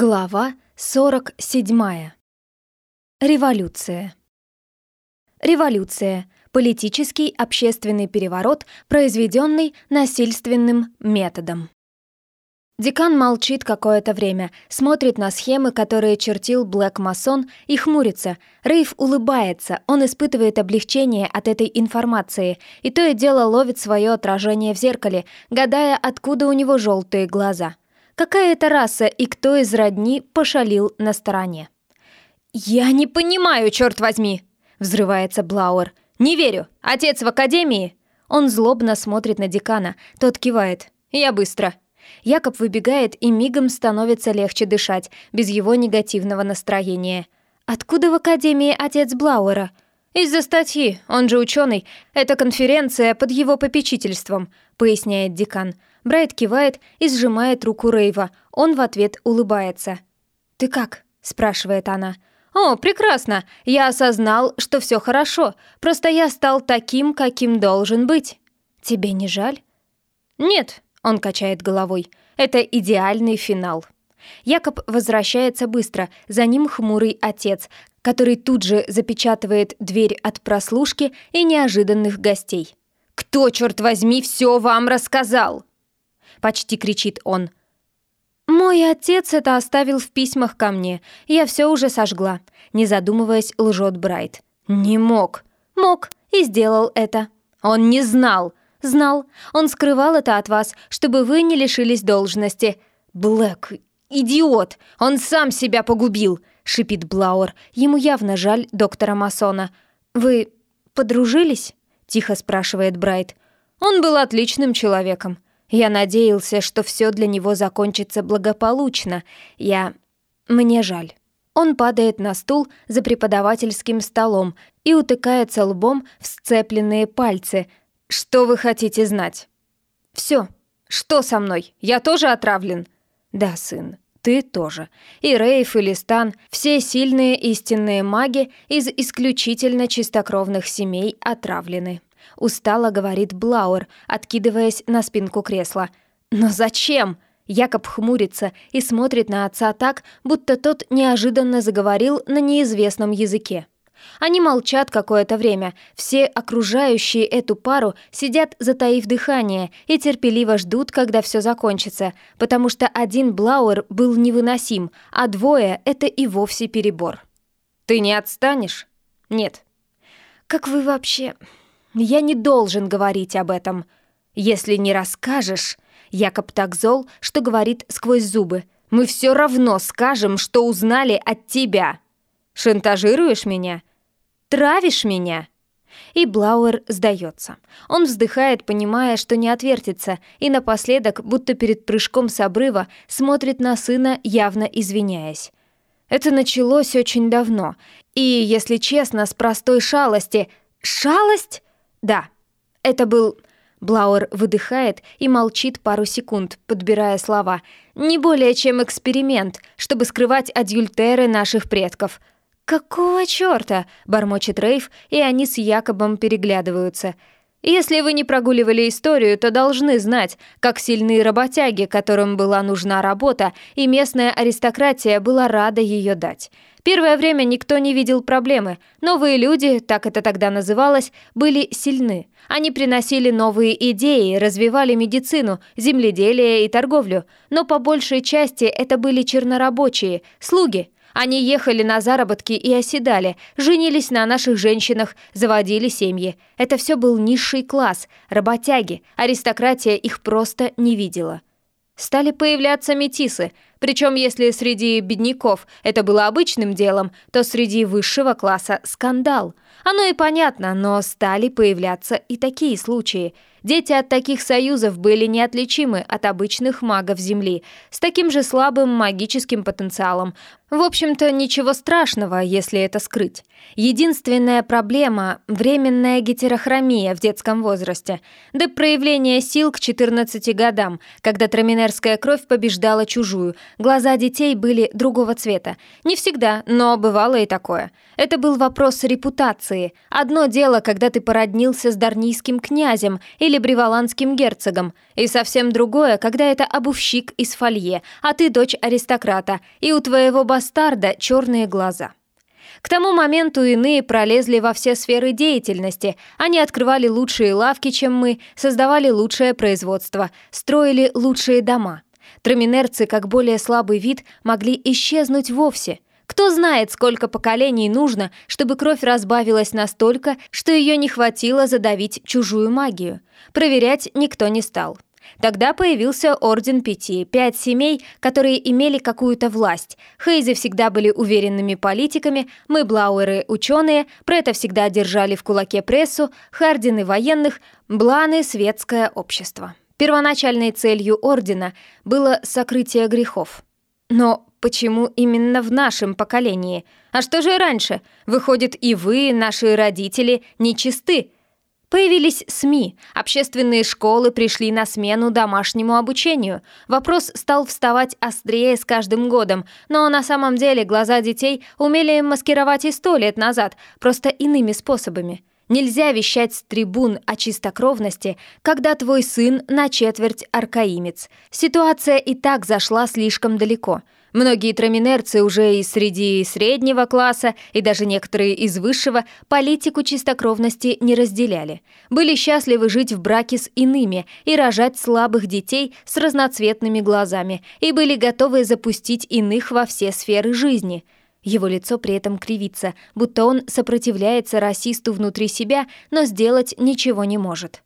Глава 47. Революция. Революция — политический общественный переворот, произведенный насильственным методом. Декан молчит какое-то время, смотрит на схемы, которые чертил Блэк Масон, и хмурится. Рейв улыбается, он испытывает облегчение от этой информации, и то и дело ловит свое отражение в зеркале, гадая, откуда у него желтые глаза — Какая это раса и кто из родни пошалил на стороне? «Я не понимаю, черт возьми!» — взрывается Блауэр. «Не верю! Отец в академии!» Он злобно смотрит на декана. Тот кивает. «Я быстро!» Якоб выбегает, и мигом становится легче дышать, без его негативного настроения. «Откуда в академии отец Блауэра?» «Из-за статьи, он же ученый. Это конференция под его попечительством», — поясняет декан. Брайт кивает и сжимает руку Рейва. Он в ответ улыбается. «Ты как?» — спрашивает она. «О, прекрасно! Я осознал, что все хорошо. Просто я стал таким, каким должен быть. Тебе не жаль?» «Нет», — он качает головой. «Это идеальный финал». Якоб возвращается быстро, за ним хмурый отец, который тут же запечатывает дверь от прослушки и неожиданных гостей. «Кто, черт возьми, все вам рассказал?» Почти кричит он. «Мой отец это оставил в письмах ко мне. Я все уже сожгла», — не задумываясь, лжет Брайт. «Не мог». «Мог и сделал это». «Он не знал». «Знал. Он скрывал это от вас, чтобы вы не лишились должности». «Блэк, идиот! Он сам себя погубил!» — шипит Блауэр. Ему явно жаль доктора Масона. «Вы подружились?» — тихо спрашивает Брайт. «Он был отличным человеком», я надеялся, что все для него закончится благополучно. Я... Мне жаль. Он падает на стул за преподавательским столом и утыкается лбом в сцепленные пальцы. «Что вы хотите знать?» «Все. Что со мной? Я тоже отравлен?» «Да, сын, ты тоже. И Рейф, и Листан, все сильные истинные маги из исключительно чистокровных семей отравлены». Устало говорит Блауэр, откидываясь на спинку кресла. «Но зачем?» Якоб хмурится и смотрит на отца так, будто тот неожиданно заговорил на неизвестном языке. Они молчат какое-то время, все окружающие эту пару сидят, затаив дыхание, и терпеливо ждут, когда все закончится, потому что один Блауэр был невыносим, а двое — это и вовсе перебор. «Ты не отстанешь?» «Нет». «Как вы вообще...» Я не должен говорить об этом. Если не расскажешь...» Якоб так зол, что говорит сквозь зубы. «Мы все равно скажем, что узнали от тебя. Шантажируешь меня? Травишь меня?» И Блауэр сдается. Он вздыхает, понимая, что не отвертится, и напоследок, будто перед прыжком с обрыва, смотрит на сына, явно извиняясь. Это началось очень давно, и, если честно, с простой шалости. «Шалость?» «Да, это был...» Блауэр выдыхает и молчит пару секунд, подбирая слова. «Не более чем эксперимент, чтобы скрывать адюльтеры наших предков». «Какого чёрта?» — бормочет Рейв, и они с Якобом переглядываются. «Если вы не прогуливали историю, то должны знать, как сильные работяги, которым была нужна работа, и местная аристократия была рада ее дать. Первое время никто не видел проблемы. Новые люди, так это тогда называлось, были сильны. Они приносили новые идеи, развивали медицину, земледелие и торговлю. Но по большей части это были чернорабочие, слуги. Они ехали на заработки и оседали, женились на наших женщинах, заводили семьи. Это все был низший класс, работяги, аристократия их просто не видела. Стали появляться метисы, причем если среди бедняков это было обычным делом, то среди высшего класса скандал. Оно и понятно, но стали появляться и такие случаи – Дети от таких союзов были неотличимы от обычных магов Земли, с таким же слабым магическим потенциалом. В общем-то, ничего страшного, если это скрыть. Единственная проблема – временная гетерохромия в детском возрасте, до проявления сил к 14 годам, когда траминерская кровь побеждала чужую, глаза детей были другого цвета. Не всегда, но бывало и такое. Это был вопрос репутации. Одно дело, когда ты породнился с дарнийским князем, и или бреволандским герцогом, и совсем другое, когда это обувщик из фолье, а ты дочь аристократа, и у твоего бастарда черные глаза. К тому моменту иные пролезли во все сферы деятельности. Они открывали лучшие лавки, чем мы, создавали лучшее производство, строили лучшие дома. Траминерцы, как более слабый вид, могли исчезнуть вовсе – кто знает, сколько поколений нужно, чтобы кровь разбавилась настолько, что ее не хватило задавить чужую магию. Проверять никто не стал. Тогда появился Орден Пяти, пять семей, которые имели какую-то власть. Хейзы всегда были уверенными политиками, мы, Блауэры, ученые, это всегда держали в кулаке прессу, Хардины военных, Бланы — светское общество. Первоначальной целью Ордена было сокрытие грехов. Но Почему именно в нашем поколении? А что же раньше? Выходит, и вы, наши родители, нечисты. Появились СМИ, общественные школы пришли на смену домашнему обучению. Вопрос стал вставать острее с каждым годом, но на самом деле глаза детей умели маскировать и сто лет назад, просто иными способами. Нельзя вещать с трибун о чистокровности, когда твой сын на четверть аркаимец. Ситуация и так зашла слишком далеко – Многие траминерцы уже и среди среднего класса, и даже некоторые из высшего, политику чистокровности не разделяли. Были счастливы жить в браке с иными и рожать слабых детей с разноцветными глазами, и были готовы запустить иных во все сферы жизни. Его лицо при этом кривится, будто он сопротивляется расисту внутри себя, но сделать ничего не может.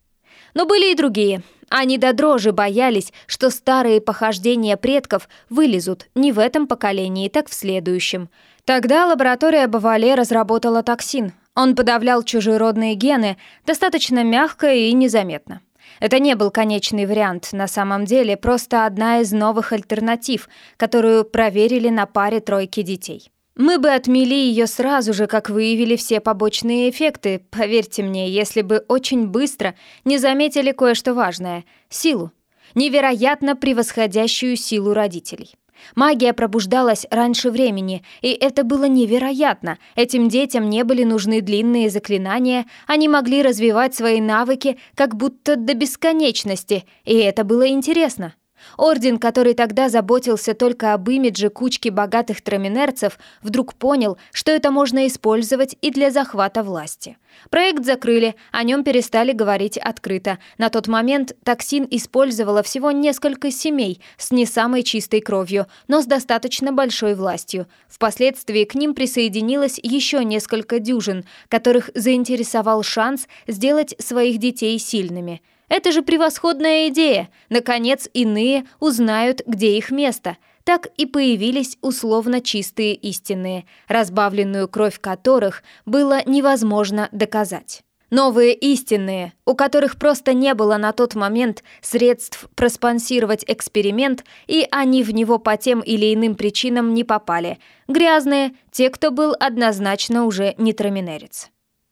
Но были и другие. Они до дрожи боялись, что старые похождения предков вылезут не в этом поколении, так в следующем. Тогда лаборатория Бавале разработала токсин. Он подавлял чужеродные гены достаточно мягко и незаметно. Это не был конечный вариант, на самом деле просто одна из новых альтернатив, которую проверили на паре тройки детей. Мы бы отмели ее сразу же, как выявили все побочные эффекты, поверьте мне, если бы очень быстро не заметили кое-что важное — силу. Невероятно превосходящую силу родителей. Магия пробуждалась раньше времени, и это было невероятно. Этим детям не были нужны длинные заклинания, они могли развивать свои навыки как будто до бесконечности, и это было интересно. Орден, который тогда заботился только об имидже кучки богатых траминерцев, вдруг понял, что это можно использовать и для захвата власти. Проект закрыли, о нем перестали говорить открыто. На тот момент токсин использовало всего несколько семей с не самой чистой кровью, но с достаточно большой властью. Впоследствии к ним присоединилось еще несколько дюжин, которых заинтересовал шанс сделать своих детей сильными – это же превосходная идея. Наконец, иные узнают, где их место. Так и появились условно чистые истинные, разбавленную кровь которых было невозможно доказать. Новые истинные, у которых просто не было на тот момент средств проспонсировать эксперимент, и они в него по тем или иным причинам не попали. Грязные, те, кто был однозначно уже не траминерец.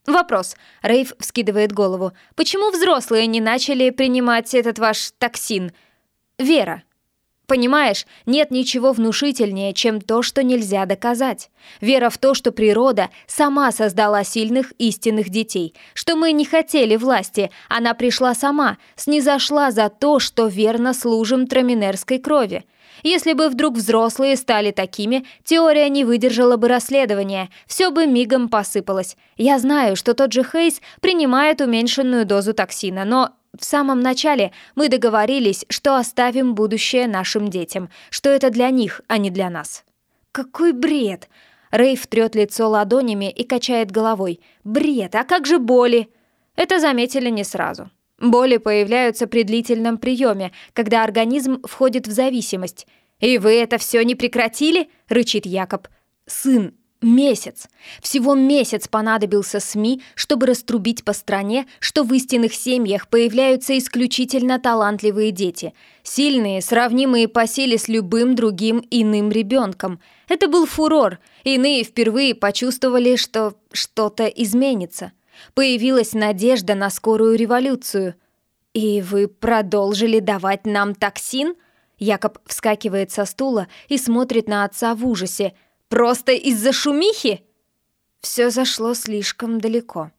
«Вопрос». Рейв вскидывает голову. «Почему взрослые не начали принимать этот ваш токсин?» «Вера». Понимаешь, нет ничего внушительнее, чем то, что нельзя доказать. Вера в то, что природа сама создала сильных истинных детей, что мы не хотели власти, она пришла сама, снизошла за то, что верно служим траминерской крови. Если бы вдруг взрослые стали такими, теория не выдержала бы расследования, все бы мигом посыпалось. Я знаю, что тот же Хейс принимает уменьшенную дозу токсина, но в самом начале мы договорились, что оставим будущее нашим детям, что это для них, а не для нас. Какой бред! Рейв трет лицо ладонями и качает головой. Бред, а как же боли? Это заметили не сразу. Боли появляются при длительном приеме, когда организм входит в зависимость. «И вы это все не прекратили?» — рычит Якоб. «Сын, месяц. Всего месяц понадобился СМИ, чтобы раструбить по стране, что в истинных семьях появляются исключительно талантливые дети. Сильные, сравнимые по силе с любым другим иным ребенком. Это был фурор. Иные впервые почувствовали, что что-то изменится». Появилась надежда на скорую революцию. «И вы продолжили давать нам токсин?» Якоб вскакивает со стула и смотрит на отца в ужасе. «Просто из-за шумихи?» Все зашло слишком далеко.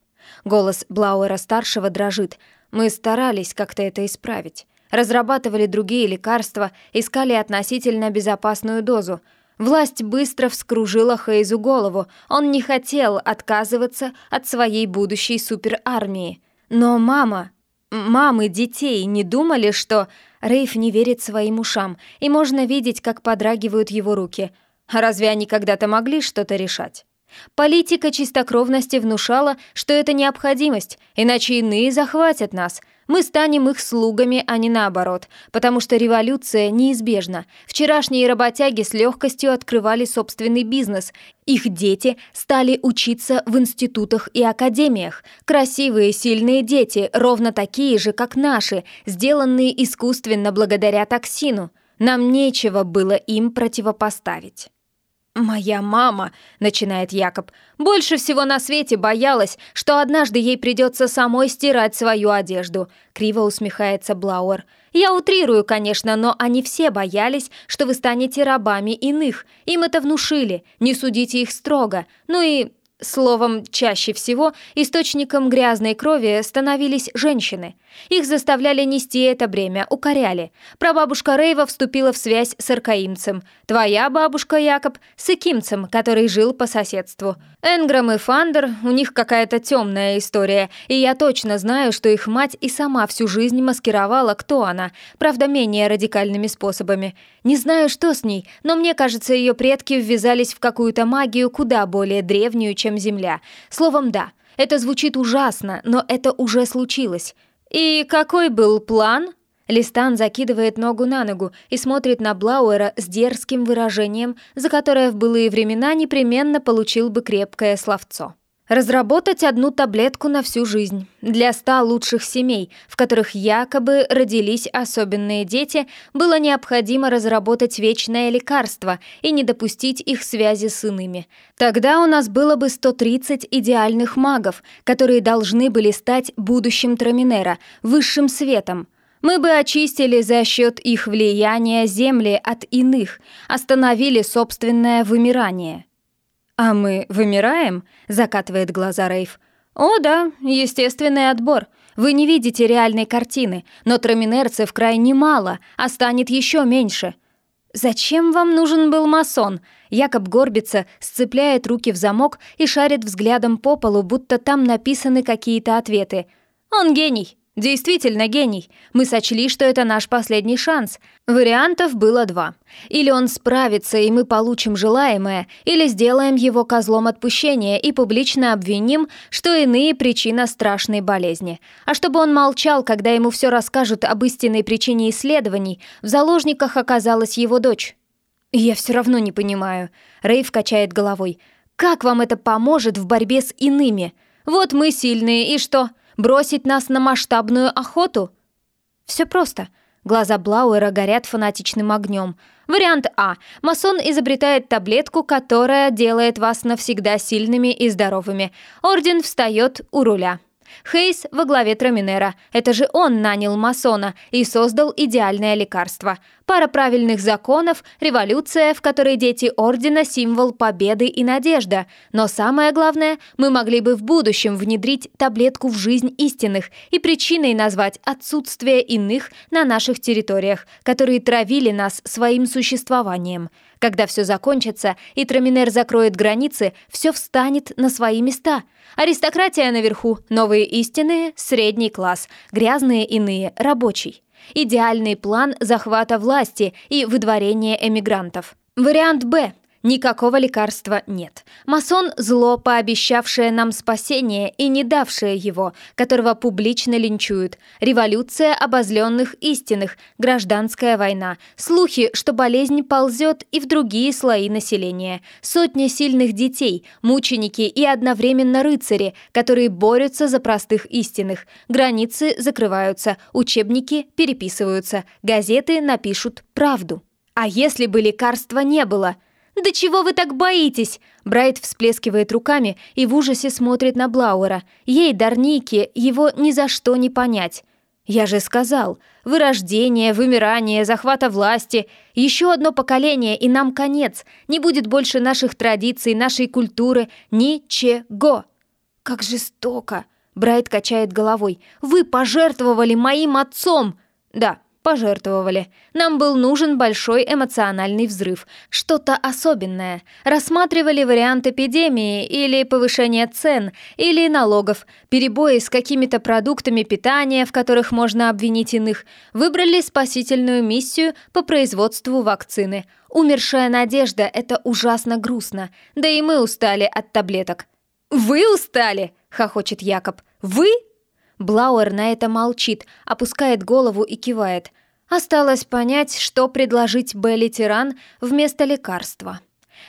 Голос Блауэра-старшего дрожит. Мы старались как-то это исправить. Разрабатывали другие лекарства, искали относительно безопасную дозу. Власть быстро вскружила Хейзу голову. Он не хотел отказываться от своей будущей суперармии. Но мама, мамы детей не думали, что... Рейф не верит своим ушам, и можно видеть, как подрагивают его руки. Разве они когда-то могли что-то решать? Политика чистокровности внушала, что это необходимость, иначе иные захватят нас. Мы станем их слугами, а не наоборот, потому что революция неизбежна. Вчерашние работяги с легкостью открывали собственный бизнес. Их дети стали учиться в институтах и академиях. Красивые, сильные дети, ровно такие же, как наши, сделанные искусственно благодаря токсину. Нам нечего было им противопоставить. «Моя мама», — начинает Якоб, «больше всего на свете боялась, что однажды ей придется самой стирать свою одежду», — криво усмехается Блауэр. «Я утрирую, конечно, но они все боялись, что вы станете рабами иных. Им это внушили, не судите их строго. Ну и Словом, чаще всего источником грязной крови становились женщины. Их заставляли нести это бремя, укоряли. Прабабушка Рейва вступила в связь с аркаимцем. Твоя бабушка, Якоб, с икимцем, который жил по соседству. Энграм и Фандер, у них какая-то темная история, и я точно знаю, что их мать и сама всю жизнь маскировала, кто она, правда, менее радикальными способами. Не знаю, что с ней, но мне кажется, ее предки ввязались в какую-то магию куда более древнюю, чем Земля. Словом, да, это звучит ужасно, но это уже случилось. «И какой был план?» Листан закидывает ногу на ногу и смотрит на Блауэра с дерзким выражением, за которое в былые времена непременно получил бы крепкое словцо. Разработать одну таблетку на всю жизнь. Для ста лучших семей, в которых якобы родились особенные дети, было необходимо разработать вечное лекарство и не допустить их связи с иными. Тогда у нас было бы 130 идеальных магов, которые должны были стать будущим Траминера, высшим светом. Мы бы очистили за счет их влияния земли от иных, остановили собственное вымирание. «А мы вымираем?» — закатывает глаза Рейв. «О да, естественный отбор. Вы не видите реальной картины, но траминерцев крайне мало, а станет еще меньше». «Зачем вам нужен был масон?» Якоб горбится, сцепляет руки в замок и шарит взглядом по полу, будто там написаны какие-то ответы. «Он гений. Действительно гений. Мы сочли, что это наш последний шанс. Вариантов было два. Или он справится, и мы получим желаемое, или сделаем его козлом отпущения и публично обвиним, что иные причина страшной болезни. А чтобы он молчал, когда ему все расскажут об истинной причине исследований, в заложниках оказалась его дочь. «Я все равно не понимаю», — Рейв качает головой. «Как вам это поможет в борьбе с иными? Вот мы сильные, и что?» Бросить нас на масштабную охоту? Все просто. Глаза Блауэра горят фанатичным огнем. Вариант А. Масон изобретает таблетку, которая делает вас навсегда сильными и здоровыми. Орден встает у руля. Хейс во главе Траминера. Это же он нанял масона и создал идеальное лекарство. Пара правильных законов, революция, в которой дети Ордена – символ победы и надежда. Но самое главное, мы могли бы в будущем внедрить таблетку в жизнь истинных и причиной назвать отсутствие иных на наших территориях, которые травили нас своим существованием. Когда все закончится и Траминер закроет границы, все встанет на свои места. Аристократия наверху, новые истинные, средний класс, грязные иные, рабочий. Идеальный план захвата власти и выдворения эмигрантов. Вариант «Б» Никакого лекарства нет. Масон – зло, пообещавшее нам спасение и не давшее его, которого публично линчуют. Революция обозленных истинных, гражданская война, слухи, что болезнь ползет и в другие слои населения. Сотни сильных детей, мученики и одновременно рыцари, которые борются за простых истинных. Границы закрываются, учебники переписываются, газеты напишут правду. А если бы лекарства не было – «Да чего вы так боитесь?» Брайт всплескивает руками и в ужасе смотрит на Блауэра. Ей, Дарнике, его ни за что не понять. «Я же сказал, вырождение, вымирание, захвата власти. Еще одно поколение, и нам конец. Не будет больше наших традиций, нашей культуры. Ничего!» «Как жестоко!» Брайт качает головой. «Вы пожертвовали моим отцом!» «Да, Пожертвовали. Нам был нужен большой эмоциональный взрыв. Что-то особенное. Рассматривали вариант эпидемии или повышения цен, или налогов, перебои с какими-то продуктами питания, в которых можно обвинить иных. Выбрали спасительную миссию по производству вакцины. Умершая надежда — это ужасно грустно. Да и мы устали от таблеток. «Вы устали?» — хохочет Якоб. «Вы?» Блауэр на это молчит, опускает голову и кивает. Осталось понять, что предложить Белли Тиран вместо лекарства.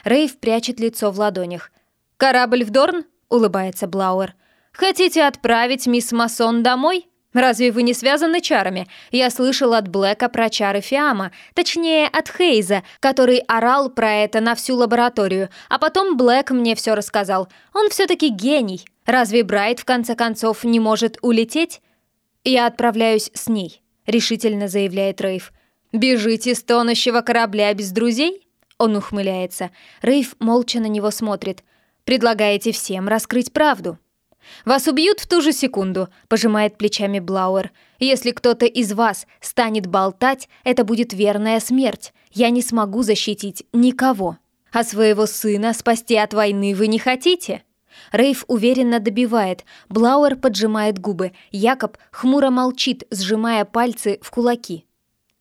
Рейв прячет лицо в ладонях. «Корабль в Дорн?» — улыбается Блауэр. «Хотите отправить мисс Масон домой?» «Разве вы не связаны чарами? Я слышал от Блэка про чары Фиама, точнее, от Хейза, который орал про это на всю лабораторию, а потом Блэк мне все рассказал. Он все-таки гений. Разве Брайт, в конце концов, не может улететь? Я отправляюсь с ней», — решительно заявляет Рейв. «Бежите с тонущего корабля без друзей?» Он ухмыляется. Рейв молча на него смотрит. «Предлагаете всем раскрыть правду?» «Вас убьют в ту же секунду», — пожимает плечами Блауэр. «Если кто-то из вас станет болтать, это будет верная смерть. Я не смогу защитить никого. А своего сына спасти от войны вы не хотите?» Рейв уверенно добивает, Блауэр поджимает губы, Якоб хмуро молчит, сжимая пальцы в кулаки.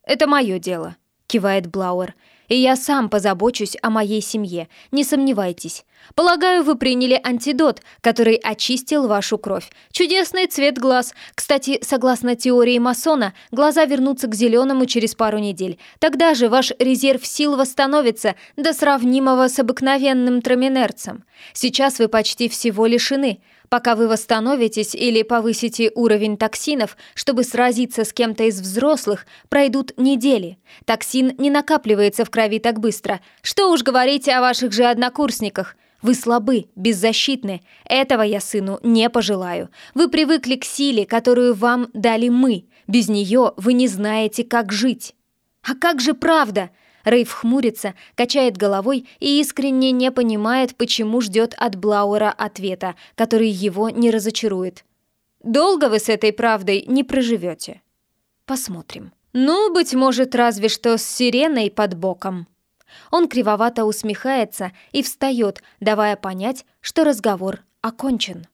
«Это мое дело», — кивает Блауэр. «И я сам позабочусь о моей семье, не сомневайтесь. Полагаю, вы приняли антидот, который очистил вашу кровь. Чудесный цвет глаз. Кстати, согласно теории масона, глаза вернутся к зеленому через пару недель. Тогда же ваш резерв сил восстановится до сравнимого с обыкновенным троминерцем. Сейчас вы почти всего лишены. Пока вы восстановитесь или повысите уровень токсинов, чтобы сразиться с кем-то из взрослых, пройдут недели. Токсин не накапливается в крови так быстро. Что уж говорить о ваших же однокурсниках. Вы слабы, беззащитны. Этого я сыну не пожелаю. Вы привыкли к силе, которую вам дали мы. Без нее вы не знаете, как жить. А как же правда? Рейв хмурится, качает головой и искренне не понимает, почему ждет от Блауэра ответа, который его не разочарует. «Долго вы с этой правдой не проживете?» «Посмотрим». «Ну, быть может, разве что с сиреной под боком». Он кривовато усмехается и встает, давая понять, что разговор окончен.